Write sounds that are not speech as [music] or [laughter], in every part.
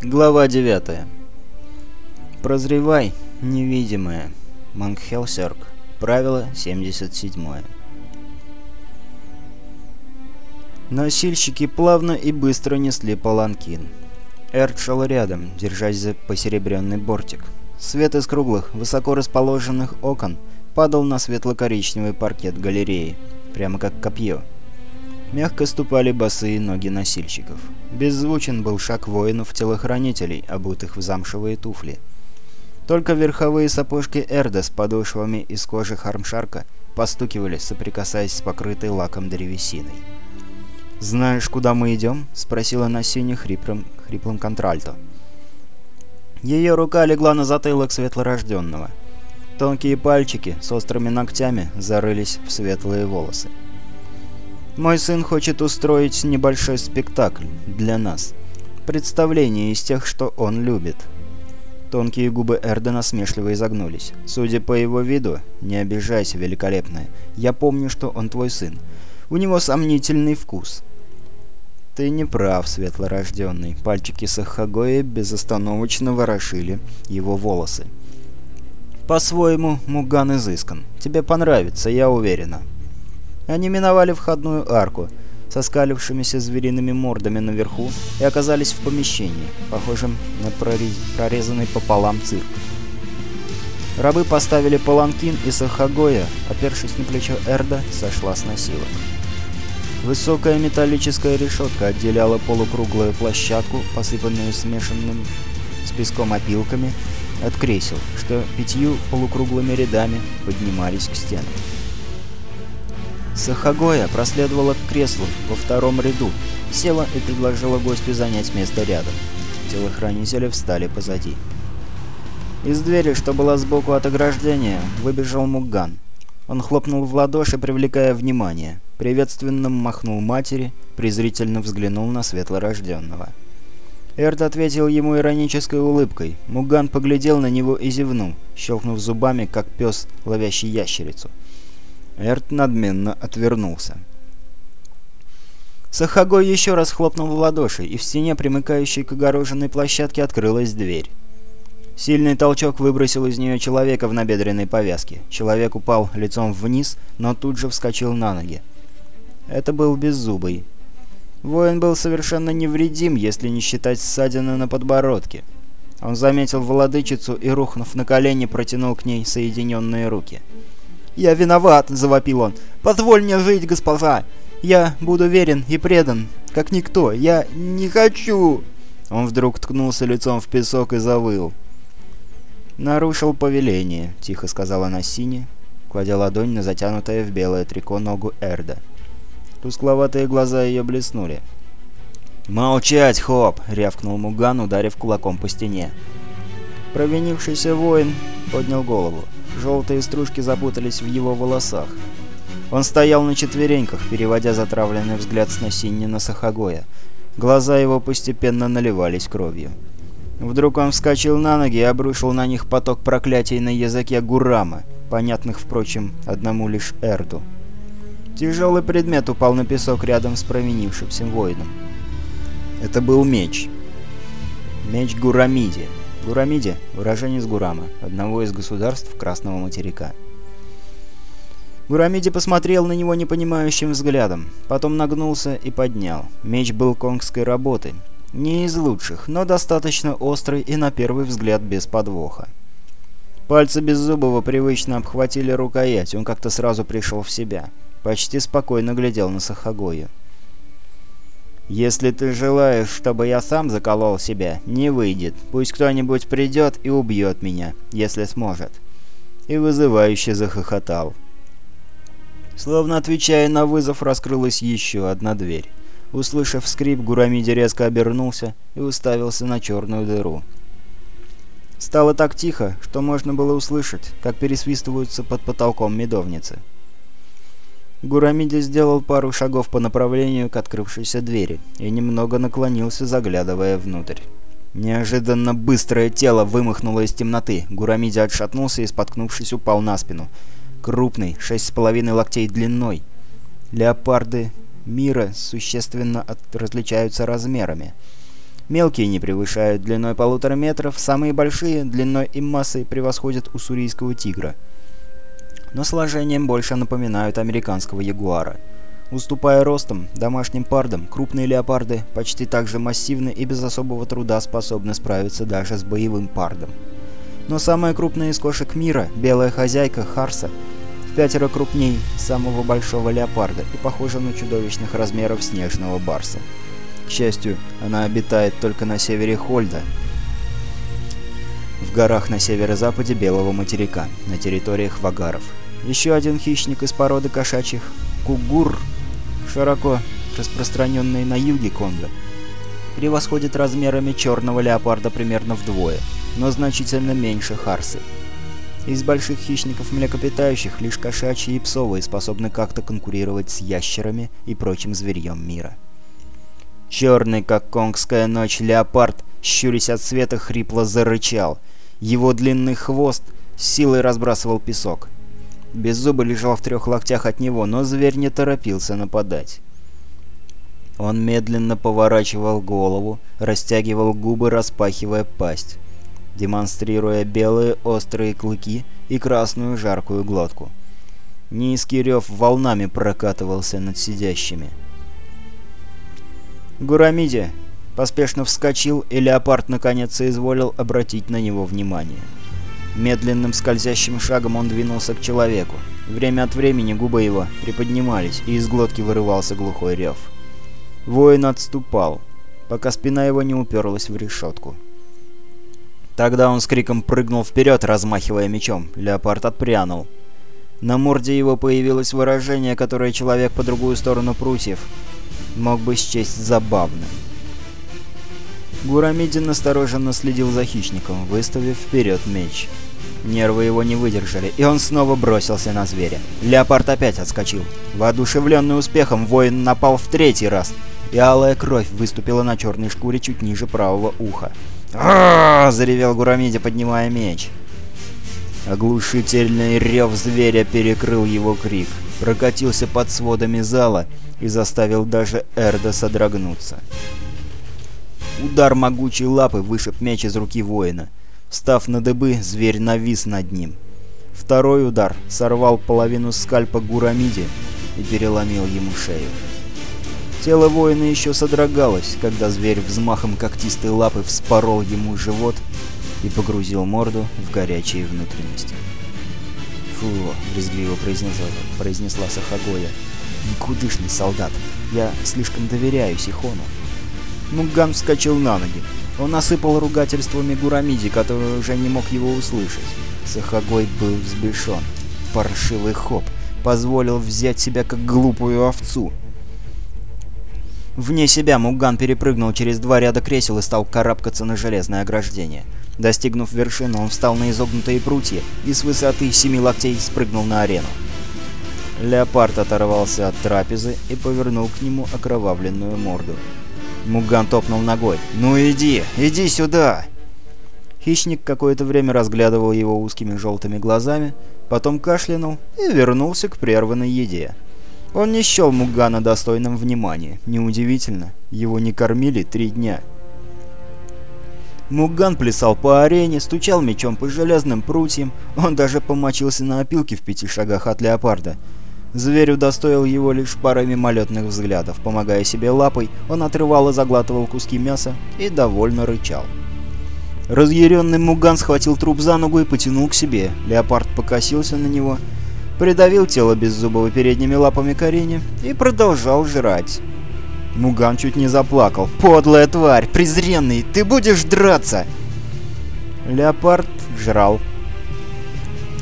Глава 9. Прозревай, невидимое. Мангхелсерк. Правило 77. Носильщики плавно и быстро несли паланкин. Эрт шел рядом, держась за посеребренный бортик. Свет из круглых, высоко расположенных окон падал на светло-коричневый паркет галереи, прямо как копье. Мягко ступали босые ноги носильщиков. Беззвучен был шаг воинов-телохранителей, обутых в замшевые туфли. Только верховые сапожки Эрда с подошвами из кожи хармшарка постукивали, соприкасаясь с покрытой лаком древесиной. «Знаешь, куда мы идем?» — спросила она сине хриплым, хриплым контральто. Ее рука легла на затылок светлорожденного. Тонкие пальчики с острыми ногтями зарылись в светлые волосы. Мой сын хочет устроить небольшой спектакль для нас. Представление из тех, что он любит. Тонкие губы Эрда насмешливо изогнулись. Судя по его виду, не обижайся, великолепная. Я помню, что он твой сын. У него сомнительный вкус. Ты не прав, светлорожденный. Пальчики Сахагоя безостановочно ворошили его волосы. По-своему, Муган изыскан. Тебе понравится, я уверена. Они миновали входную арку со скалившимися звериными мордами наверху и оказались в помещении, похожем на прорезанный пополам цирк. Рабы поставили паланкин, и Сахагоя, опершись на плечо Эрда, сошла с носилок. Высокая металлическая решетка отделяла полукруглую площадку, посыпанную смешанным с песком опилками, от кресел, что пятью полукруглыми рядами поднимались к стенам. Сахагоя проследовала к креслу во втором ряду, села и предложила гостю занять место рядом. Телохранители встали позади. Из двери, что была сбоку от ограждения, выбежал Муган. Он хлопнул в ладоши, привлекая внимание. Приветственно махнул матери, презрительно взглянул на светлорожденного. Эрт ответил ему иронической улыбкой. Муган поглядел на него и зевнул, щелкнув зубами, как пес, ловящий ящерицу. Эрт надменно отвернулся. Сахагой еще раз хлопнул в ладоши, и в стене, примыкающей к огороженной площадке, открылась дверь. Сильный толчок выбросил из нее человека в набедренной повязке. Человек упал лицом вниз, но тут же вскочил на ноги. Это был Беззубый. Воин был совершенно невредим, если не считать ссадины на подбородке. Он заметил владычицу и, рухнув на колени, протянул к ней соединенные руки. «Я виноват!» — завопил он. «Позволь мне жить, госпожа! Я буду верен и предан, как никто! Я не хочу!» Он вдруг ткнулся лицом в песок и завыл. «Нарушил повеление», — тихо сказала Нассини, кладя ладонь на затянутое в белое трико ногу Эрда. Тускловатые глаза ее блеснули. «Молчать, Хоп!» — рявкнул Муган, ударив кулаком по стене. Провинившийся воин поднял голову. Желтые стружки запутались в его волосах. Он стоял на четвереньках, переводя затравленный взгляд с Носинни на Сахагоя. Глаза его постепенно наливались кровью. Вдруг он вскочил на ноги и обрушил на них поток проклятий на языке Гурама, понятных, впрочем, одному лишь Эрду. Тяжелый предмет упал на песок рядом с провинившимся воином. Это был меч. Меч Гурамиди. Гурамиди – уроженец Гурама, одного из государств Красного материка. Гурамиди посмотрел на него непонимающим взглядом, потом нагнулся и поднял. Меч был конгской работы. Не из лучших, но достаточно острый и на первый взгляд без подвоха. Пальцы Беззубого привычно обхватили рукоять, он как-то сразу пришел в себя. Почти спокойно глядел на Сахагою. «Если ты желаешь, чтобы я сам заколол себя, не выйдет. Пусть кто-нибудь придет и убьет меня, если сможет». И вызывающе захохотал. Словно отвечая на вызов, раскрылась еще одна дверь. Услышав скрип, Гурамиди резко обернулся и уставился на черную дыру. Стало так тихо, что можно было услышать, как пересвистываются под потолком медовницы. Гурамиди сделал пару шагов по направлению к открывшейся двери и немного наклонился, заглядывая внутрь. Неожиданно быстрое тело вымахнуло из темноты. Гурамиди отшатнулся и, споткнувшись, упал на спину. Крупный, шесть с половиной локтей длиной. Леопарды мира существенно от... различаются размерами. Мелкие не превышают длиной полутора метров, самые большие длиной и массой превосходят уссурийского тигра. Но сложением больше напоминают американского ягуара. Уступая ростом домашним пардам, крупные леопарды почти так же массивны и без особого труда способны справиться даже с боевым пардом. Но самая крупная из кошек мира, белая хозяйка Харса, в пятеро крупней самого большого леопарда и похожа на чудовищных размеров снежного барса. К счастью, она обитает только на севере Хольда, в горах на северо-западе Белого материка, на территориях вагаров. Еще один хищник из породы кошачьих – кугур, широко распространенный на юге Конго, превосходит размерами черного леопарда примерно вдвое, но значительно меньше харсы. Из больших хищников млекопитающих лишь кошачьи и псовые способны как-то конкурировать с ящерами и прочим зверьем мира. Черный, как конгская ночь, леопард, щурясь от света, хрипло зарычал. Его длинный хвост силой разбрасывал песок. Беззубый лежал в трех локтях от него, но зверь не торопился нападать. Он медленно поворачивал голову, растягивал губы, распахивая пасть, демонстрируя белые острые клыки и красную жаркую глотку. Низкий рев волнами прокатывался над сидящими. Гурамиди поспешно вскочил, и леопард наконец соизволил обратить на него внимание. Медленным скользящим шагом он двинулся к человеку. Время от времени губы его приподнимались, и из глотки вырывался глухой рев. Воин отступал, пока спина его не уперлась в решетку. Тогда он с криком прыгнул вперед, размахивая мечом. Леопард отпрянул. На морде его появилось выражение, которое человек по другую сторону прутьев мог бы счесть забавным. Гурамидин настороженно следил за хищником, выставив вперед меч. Нервы его не выдержали, и он снова бросился на зверя. Леопард опять отскочил. Воодушевленный успехом, воин напал в третий раз, и алая кровь выступила на черной шкуре чуть ниже правого уха. а заревел Гурамиди, поднимая меч. Оглушительный рев зверя перекрыл его крик, прокатился под сводами зала и заставил даже Эрда содрогнуться. Удар могучей лапы вышиб меч из руки воина. Встав на дыбы, зверь навис над ним. Второй удар сорвал половину скальпа Гурамиди и переломил ему шею. Тело воина еще содрогалось, когда зверь взмахом когтистой лапы вспорол ему живот и погрузил морду в горячие внутренности. «Фу!» — брезгливо произнесла, произнесла Сахагоя. «Никудышный солдат. Я слишком доверяю Сихону». Муган вскочил на ноги. Он осыпал ругательствами Гурамиди, который уже не мог его услышать. Сахагой был взбешен. Паршивый хоп позволил взять себя как глупую овцу. Вне себя Муган перепрыгнул через два ряда кресел и стал карабкаться на железное ограждение. Достигнув вершины, он встал на изогнутые прутья и с высоты семи локтей спрыгнул на арену. Леопард оторвался от трапезы и повернул к нему окровавленную морду. Муган топнул ногой. «Ну иди, иди сюда!» Хищник какое-то время разглядывал его узкими желтыми глазами, потом кашлянул и вернулся к прерванной еде. Он не счел Мугана достойным внимания. Неудивительно, его не кормили три дня. Муган плясал по арене, стучал мечом по железным прутьям, он даже помочился на опилке в пяти шагах от леопарда — Зверь удостоил его лишь парой мимолетных взглядов. Помогая себе лапой, он отрывал и заглатывал куски мяса и довольно рычал. Разъяренный Муган схватил труп за ногу и потянул к себе. Леопард покосился на него, придавил тело беззубого передними лапами к и продолжал жрать. Муган чуть не заплакал. «Подлая тварь! Презренный! Ты будешь драться!» Леопард жрал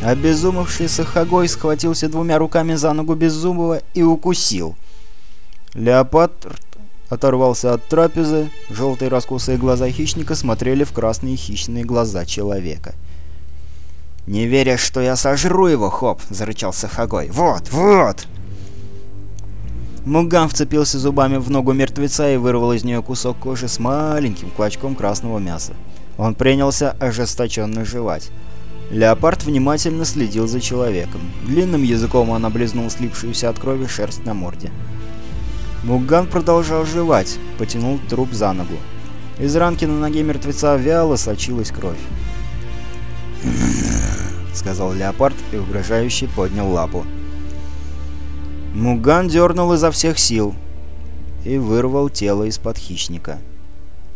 Обезумевший Сахагой схватился двумя руками за ногу Беззубого и укусил. Леопард оторвался от трапезы, желтые раскосые глаза хищника смотрели в красные хищные глаза человека. «Не веришь, что я сожру его, Хоп!» — зарычал Сахагой. «Вот, вот!» Муган вцепился зубами в ногу мертвеца и вырвал из нее кусок кожи с маленьким клочком красного мяса. Он принялся ожесточенно жевать. Леопард внимательно следил за человеком. Длинным языком он облизнул слипшуюся от крови шерсть на морде. Муган продолжал жевать, потянул труп за ногу. Из ранки на ноге мертвеца вяло сочилась кровь. [clears throat] сказал леопард и угрожающе поднял лапу. Муган дернул изо всех сил и вырвал тело из-под хищника.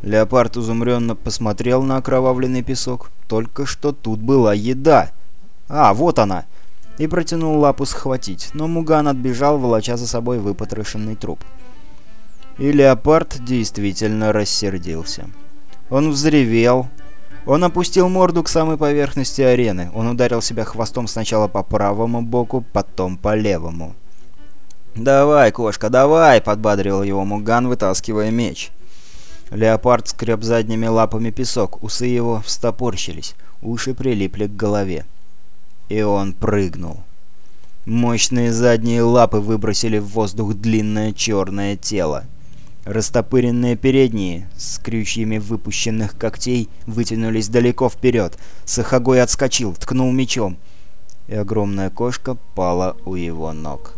Леопард изумренно посмотрел на окровавленный песок. Только что тут была еда. А, вот она! И протянул лапу схватить, но Муган отбежал, волоча за собой выпотрошенный труп. И леопард действительно рассердился. Он взревел. Он опустил морду к самой поверхности арены. Он ударил себя хвостом сначала по правому боку, потом по левому. «Давай, кошка, давай!» — подбадривал его Муган, вытаскивая меч. Леопард скреб задними лапами песок, усы его встопорщились, уши прилипли к голове. И он прыгнул. Мощные задние лапы выбросили в воздух длинное черное тело. Растопыренные передние, с крючьями выпущенных когтей, вытянулись далеко вперед. Сахагой отскочил, ткнул мечом, и огромная кошка пала у его ног.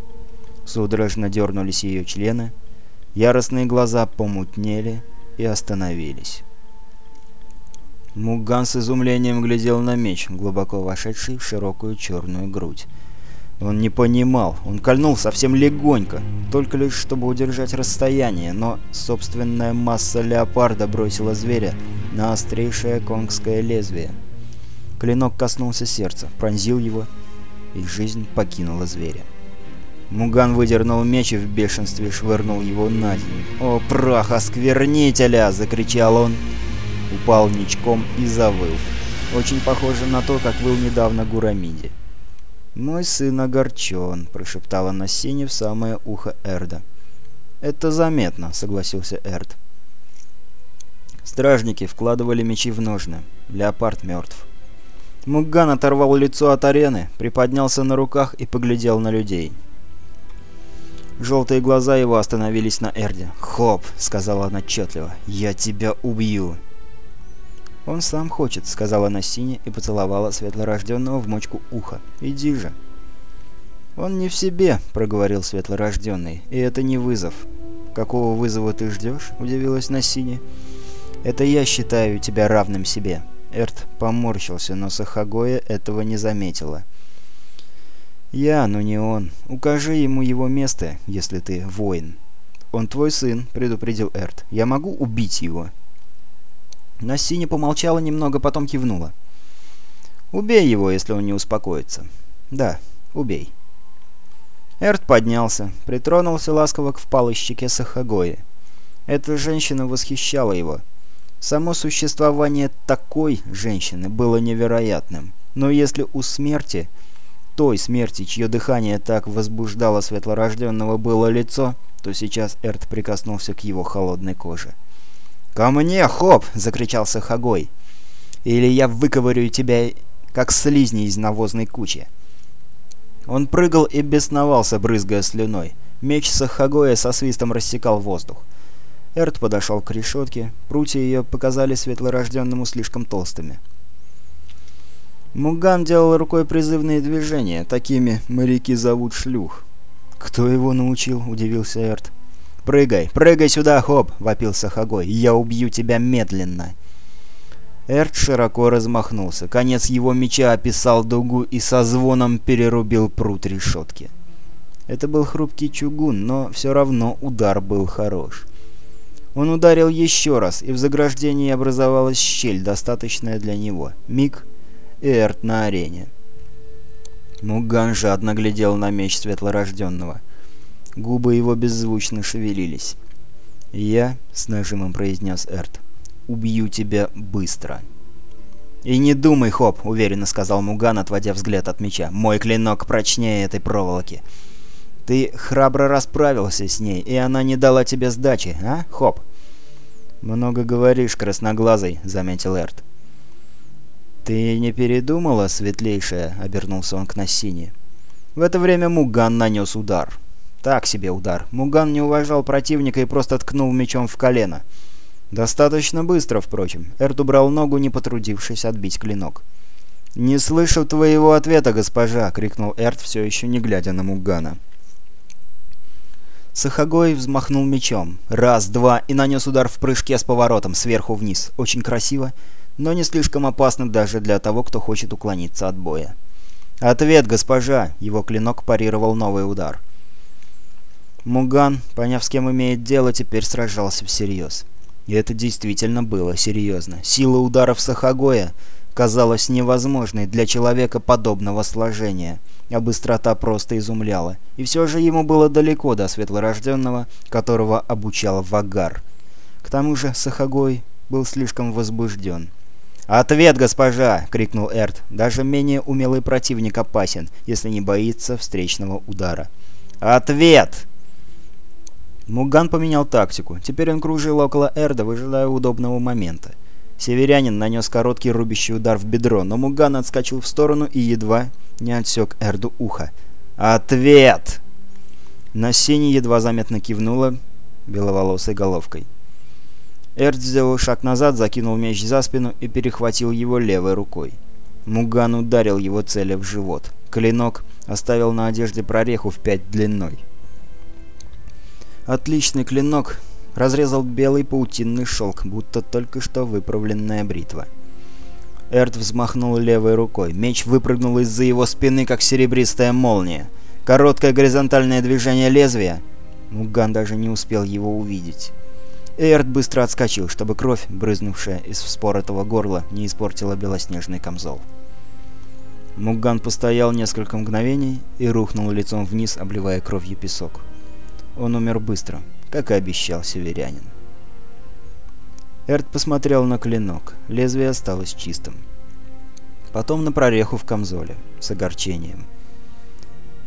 Судорожно дернулись ее члены, яростные глаза помутнели и остановились. Муган с изумлением глядел на меч, глубоко вошедший в широкую черную грудь. Он не понимал, он кольнул совсем легонько, только лишь чтобы удержать расстояние, но собственная масса леопарда бросила зверя на острейшее конгское лезвие. Клинок коснулся сердца, пронзил его, и жизнь покинула зверя. Муган выдернул меч и в бешенстве швырнул его на землю. «О, прах осквернителя!» — закричал он. Упал ничком и завыл. Очень похоже на то, как выл недавно Гурамиди. «Мой сын огорчен», — прошептала Нассини в самое ухо Эрда. «Это заметно», — согласился Эрд. Стражники вкладывали мечи в ножны. Леопард мертв. Муган оторвал лицо от арены, приподнялся на руках и поглядел на людей. Желтые глаза его остановились на Эрде. «Хоп!» — сказала она отчетливо. «Я тебя убью!» «Он сам хочет», — сказала она сине и поцеловала светлорожденного в мочку уха. «Иди же». «Он не в себе», — проговорил светлорожденный, — «и это не вызов». «Какого вызова ты ждешь?» — удивилась Насине. «Это я считаю тебя равным себе». Эрт поморщился, но Сахагоя этого не заметила. «Я, но не он. Укажи ему его место, если ты воин». «Он твой сын», — предупредил Эрт. «Я могу убить его?» Нассини помолчала немного, потом кивнула. «Убей его, если он не успокоится». «Да, убей». Эрт поднялся, притронулся ласково к впалой щеке Сахагои. Эта женщина восхищала его. Само существование такой женщины было невероятным. Но если у смерти той смерти, чье дыхание так возбуждало светлорожденного было лицо, то сейчас Эрт прикоснулся к его холодной коже. «Ко мне, хоп!» — закричал Сахагой. «Или я выковырю тебя, как слизни из навозной кучи!» Он прыгал и бесновался, брызгая слюной. Меч Сахагоя со свистом рассекал воздух. Эрт подошел к решетке, прутья ее показали светлорожденному слишком толстыми. Муган делал рукой призывные движения, такими моряки зовут шлюх. «Кто его научил?» — удивился Эрт. «Прыгай, прыгай сюда, хоп!» — вопил Сахагой. «Я убью тебя медленно!» Эрт широко размахнулся. Конец его меча описал дугу и со звоном перерубил прут решетки. Это был хрупкий чугун, но все равно удар был хорош. Он ударил еще раз, и в заграждении образовалась щель, достаточная для него. Миг, Эрт на арене. Муган жадно глядел на меч светлорожденного. Губы его беззвучно шевелились. «Я», — с нажимом произнес Эрт, — «убью тебя быстро». «И не думай, Хоп», — уверенно сказал Муган, отводя взгляд от меча. «Мой клинок прочнее этой проволоки. Ты храбро расправился с ней, и она не дала тебе сдачи, а, Хоп?» «Много говоришь, красноглазый», — заметил Эрт. «Ты не передумала, светлейшая?» — обернулся он к Нассине. В это время Муган нанес удар. Так себе удар. Муган не уважал противника и просто ткнул мечом в колено. Достаточно быстро, впрочем. Эрт убрал ногу, не потрудившись отбить клинок. «Не слышу твоего ответа, госпожа!» — крикнул Эрт, все еще не глядя на Мугана. Сахагой взмахнул мечом. Раз, два, и нанес удар в прыжке с поворотом, сверху вниз. Очень красиво, но не слишком опасно даже для того, кто хочет уклониться от боя. «Ответ, госпожа!» — его клинок парировал новый удар. Муган, поняв, с кем имеет дело, теперь сражался всерьез. И это действительно было серьезно. Сила ударов Сахагоя казалась невозможной для человека подобного сложения, а быстрота просто изумляла. И все же ему было далеко до светлорожденного, которого обучал Вагар. К тому же Сахагой был слишком возбужден. «Ответ, госпожа!» — крикнул Эрт. «Даже менее умелый противник опасен, если не боится встречного удара». «Ответ!» Муган поменял тактику. Теперь он кружил около Эрда, выжидая удобного момента. Северянин нанес короткий рубящий удар в бедро, но Муган отскочил в сторону и едва не отсек Эрду ухо. «Ответ!» Насини едва заметно кивнула беловолосой головкой. Эрд сделал шаг назад, закинул меч за спину и перехватил его левой рукой. Муган ударил его целя в живот. Клинок оставил на одежде прореху в пять длиной. Отличный клинок разрезал белый паутинный шелк, будто только что выправленная бритва. Эрт взмахнул левой рукой. Меч выпрыгнул из-за его спины, как серебристая молния. Короткое горизонтальное движение лезвия. Муган даже не успел его увидеть. Эрт быстро отскочил, чтобы кровь, брызнувшая из вспоротого горла, не испортила белоснежный камзол. Муган постоял несколько мгновений и рухнул лицом вниз, обливая кровью песок. Он умер быстро, как и обещал северянин. Эрт посмотрел на клинок. Лезвие осталось чистым. Потом на прореху в камзоле, с огорчением.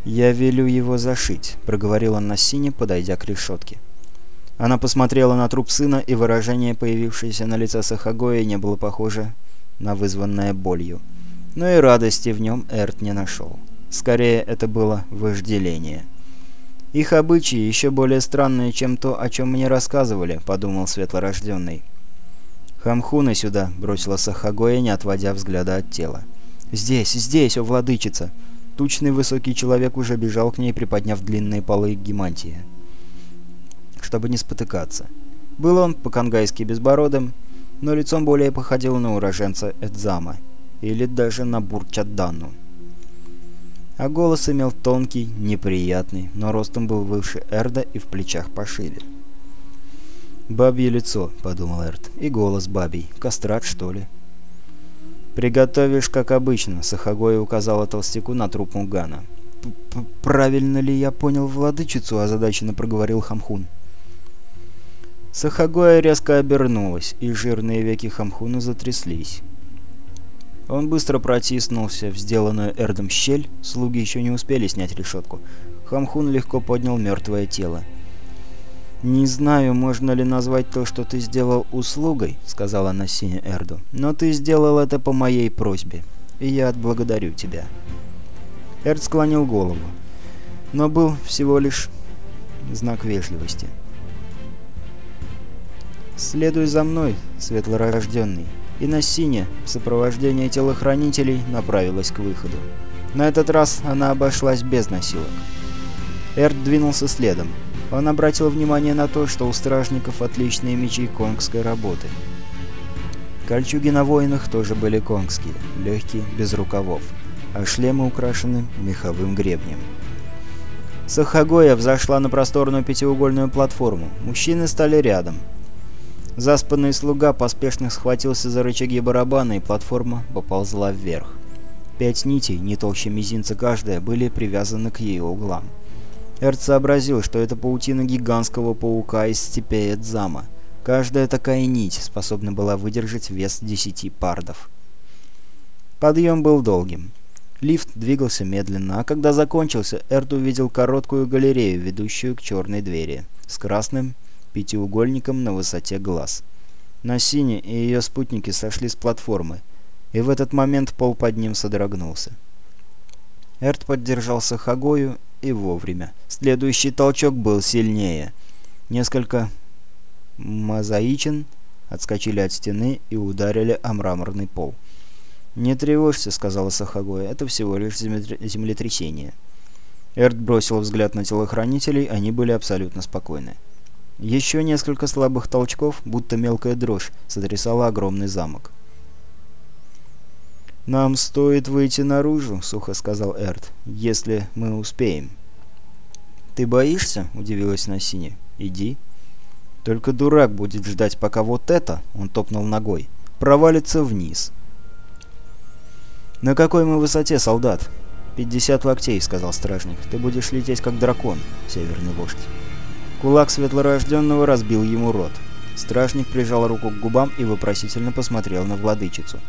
«Я велю его зашить», — проговорил он на сине, подойдя к решетке. Она посмотрела на труп сына, и выражение, появившееся на лице Сахагоя, не было похоже на вызванное болью. Но и радости в нем Эрт не нашел. Скорее, это было вожделение. «Их обычаи еще более странные, чем то, о чем мне рассказывали», — подумал светлорожденный. «Хамхуна сюда», — бросила Сахагоя, не отводя взгляда от тела. «Здесь, здесь, о владычица!» Тучный высокий человек уже бежал к ней, приподняв длинные полы гемантия чтобы не спотыкаться. Был он по-кангайски безбородым, но лицом более походил на уроженца Эдзама, или даже на Бурчадану. А голос имел тонкий, неприятный, но ростом был выше Эрда и в плечах пошире. «Бабье лицо», — подумал Эрд, — «и голос бабий. Кастрат, что ли?» «Приготовишь, как обычно», — Сахагой указала толстяку на труп Мугана. «Правильно ли я понял владычицу?» — озадаченно проговорил Хамхун. Сахагоя резко обернулась, и жирные веки Хамхуна затряслись. Он быстро протиснулся в сделанную Эрдом щель, слуги еще не успели снять решетку. Хамхун легко поднял мертвое тело. «Не знаю, можно ли назвать то, что ты сделал услугой», — сказала Нассине Эрду, — «но ты сделал это по моей просьбе, и я отблагодарю тебя». Эрд склонил голову, но был всего лишь знак вежливости. «Следуй за мной, светлорожденный». И на сине в сопровождении телохранителей направилась к выходу. На этот раз она обошлась без насилок. Эрт двинулся следом. Он обратил внимание на то, что у стражников отличные мечи конгской работы. Кольчуги на воинах тоже были конгские, легкие, без рукавов, а шлемы украшены меховым гребнем. Сахагоя взошла на просторную пятиугольную платформу. Мужчины стали рядом. Заспанный слуга поспешно схватился за рычаги барабана, и платформа поползла вверх. Пять нитей, не толще мизинца каждая, были привязаны к ее углам. Эрт сообразил, что это паутина гигантского паука из степей Эдзама. Каждая такая нить способна была выдержать вес десяти пардов. Подъем был долгим. Лифт двигался медленно, а когда закончился, Эрт увидел короткую галерею, ведущую к черной двери, с красным пятиугольником на высоте глаз. Насини и ее спутники сошли с платформы, и в этот момент пол под ним содрогнулся. Эрт поддержал Сахагою и вовремя. Следующий толчок был сильнее. Несколько мозаичин отскочили от стены и ударили о мраморный пол. «Не тревожься», — сказала Сахагоя, — «это всего лишь землетрясение». Эрт бросил взгляд на телохранителей, они были абсолютно спокойны. Еще несколько слабых толчков, будто мелкая дрожь, сотрясала огромный замок. «Нам стоит выйти наружу», — сухо сказал Эрт, — «если мы успеем». «Ты боишься?» — удивилась Насини. «Иди». «Только дурак будет ждать, пока вот это...» — он топнул ногой. «Провалится вниз». «На какой мы высоте, солдат?» «Пятьдесят локтей», — сказал стражник. «Ты будешь лететь как дракон, северный вождь». Кулак светлорожденного разбил ему рот. Стражник прижал руку к губам и вопросительно посмотрел на владычицу.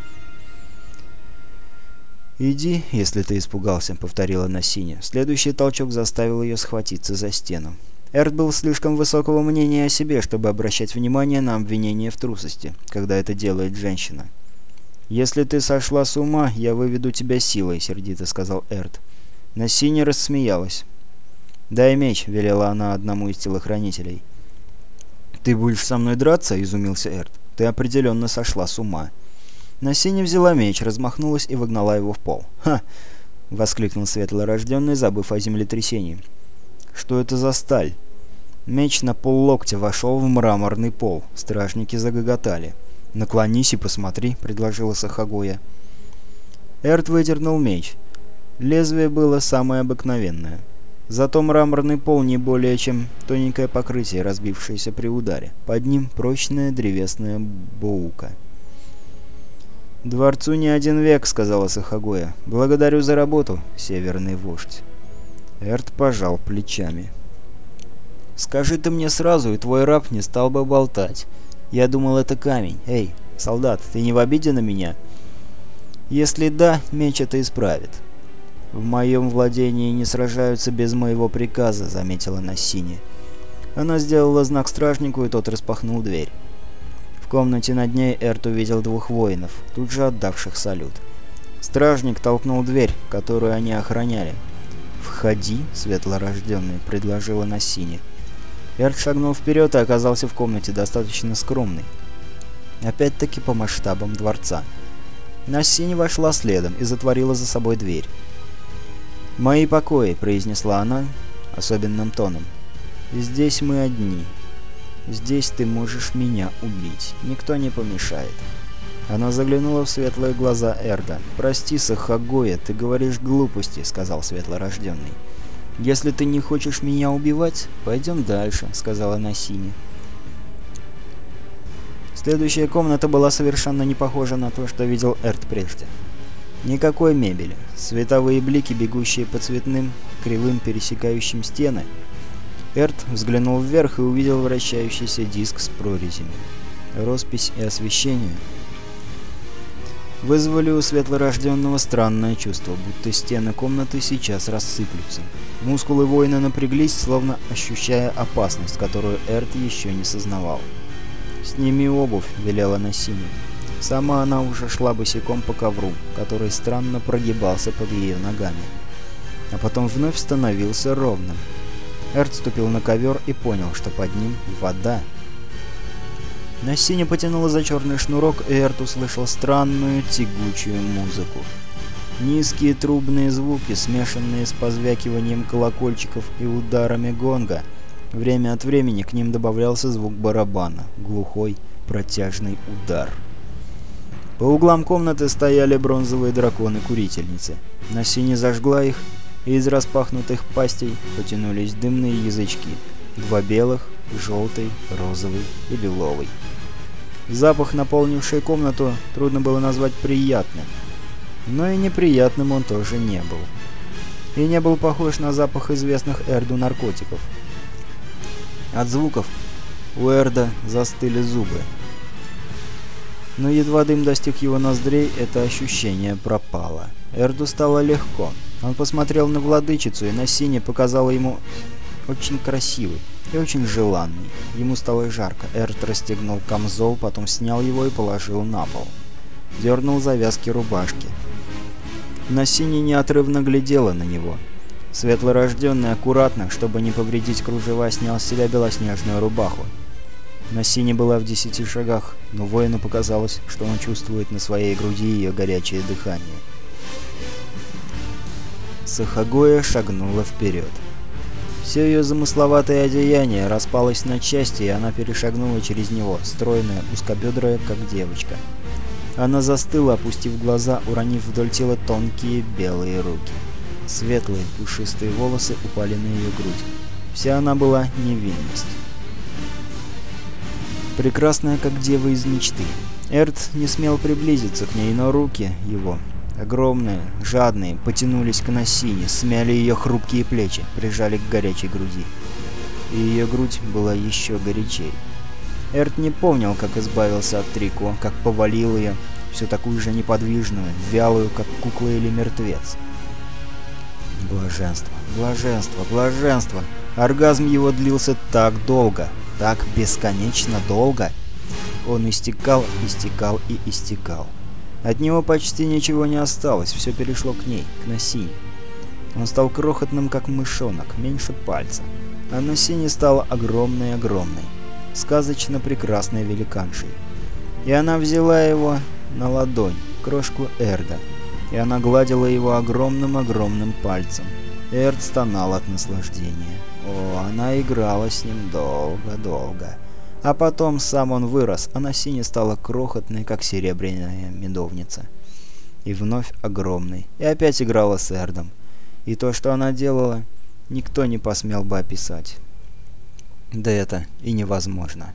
«Иди, если ты испугался», — повторила Насиня. Следующий толчок заставил ее схватиться за стену. Эрт был слишком высокого мнения о себе, чтобы обращать внимание на обвинение в трусости, когда это делает женщина. «Если ты сошла с ума, я выведу тебя силой», — сердито сказал Эрт. Насиня рассмеялась. «Дай меч», — велела она одному из телохранителей. «Ты будешь со мной драться?» — изумился Эрт. «Ты определенно сошла с ума». Насиня взяла меч, размахнулась и выгнала его в пол. «Ха!» — воскликнул светлорожденный, забыв о землетрясении. «Что это за сталь?» Меч на поллоктя вошел в мраморный пол. Стражники загоготали. «Наклонись и посмотри», — предложила Сахагоя. Эрт выдернул меч. Лезвие было самое обыкновенное. Зато мраморный пол не более чем тоненькое покрытие, разбившееся при ударе. Под ним прочная древесная боука. «Дворцу не один век», — сказала Сахагоя. «Благодарю за работу, северный вождь». Эрт пожал плечами. «Скажи ты мне сразу, и твой раб не стал бы болтать. Я думал, это камень. Эй, солдат, ты не в обиде на меня?» «Если да, меч это исправит». «В моем владении не сражаются без моего приказа», — заметила Нассини. Она сделала знак стражнику, и тот распахнул дверь. В комнате над ней Эрт увидел двух воинов, тут же отдавших салют. Стражник толкнул дверь, которую они охраняли. «Входи, светлорожденный», — предложила Нассини. Эрт шагнул вперед и оказался в комнате достаточно скромной. Опять-таки по масштабам дворца. Нассини вошла следом и затворила за собой дверь. «Мои покои», — произнесла она особенным тоном. «Здесь мы одни. Здесь ты можешь меня убить. Никто не помешает». Она заглянула в светлые глаза Эрда. «Прости, Сахагоя, ты говоришь глупости», — сказал светлорожденный. «Если ты не хочешь меня убивать, пойдем дальше», — сказала Насини. Следующая комната была совершенно не похожа на то, что видел Эрд прежде. Никакой мебели. Световые блики, бегущие по цветным, кривым, пересекающим стены. Эрт взглянул вверх и увидел вращающийся диск с прорезями. Роспись и освещение вызвали у светлорожденного странное чувство, будто стены комнаты сейчас рассыплются. Мускулы воина напряглись, словно ощущая опасность, которую Эрт еще не сознавал. «Сними обувь», — велела Насиме. Сама она уже шла босиком по ковру, который странно прогибался под ее ногами. А потом вновь становился ровным. Эрт ступил на ковер и понял, что под ним вода. Насиня потянула за черный шнурок, и Эрт услышал странную тягучую музыку. Низкие трубные звуки, смешанные с позвякиванием колокольчиков и ударами гонга. Время от времени к ним добавлялся звук барабана, глухой протяжный удар. По углам комнаты стояли бронзовые драконы-курительницы. На сине зажгла их, и из распахнутых пастей потянулись дымные язычки. Два белых, желтый, розовый и лиловый. Запах, наполнивший комнату, трудно было назвать приятным. Но и неприятным он тоже не был. И не был похож на запах известных Эрду наркотиков. От звуков у Эрда застыли зубы. Но едва дым достиг его ноздрей, это ощущение пропало. Эрду стало легко. Он посмотрел на владычицу, и на сине показала ему очень красивый и очень желанный. Ему стало жарко. Эрд расстегнул камзол, потом снял его и положил на пол. Дернул завязки рубашки. Насини неотрывно глядела на него. Светлорожденный аккуратно, чтобы не повредить кружева, снял с себя белоснежную рубаху. На сине была в десяти шагах, но воину показалось, что он чувствует на своей груди ее горячее дыхание. Сахагоя шагнула вперед. Все ее замысловатое одеяние распалось на части, и она перешагнула через него, стройная, узкобедрая, как девочка. Она застыла, опустив глаза, уронив вдоль тела тонкие белые руки. Светлые, пушистые волосы упали на ее грудь. Вся она была невинность. Прекрасная, как дева из мечты. Эрт не смел приблизиться к ней, но руки его, огромные, жадные, потянулись к Насине, смяли ее хрупкие плечи, прижали к горячей груди. И ее грудь была еще горячей. Эрт не помнил, как избавился от Трико, как повалил ее, всю такую же неподвижную, вялую, как кукла или мертвец. Блаженство, блаженство, блаженство. Оргазм его длился так долго, так бесконечно долго. Он истекал, истекал и истекал. От него почти ничего не осталось, все перешло к ней, к Насине. Он стал крохотным, как мышонок, меньше пальца. А Насине стала огромной-огромной, сказочно прекрасной великаншей. И она взяла его на ладонь, крошку Эрда, и она гладила его огромным-огромным пальцем. Эрд стонал от наслаждения. О, она играла с ним долго-долго. А потом сам он вырос, а на сине стала крохотной, как серебряная медовница. И вновь огромной. И опять играла с Эрдом. И то, что она делала, никто не посмел бы описать. Да это и невозможно.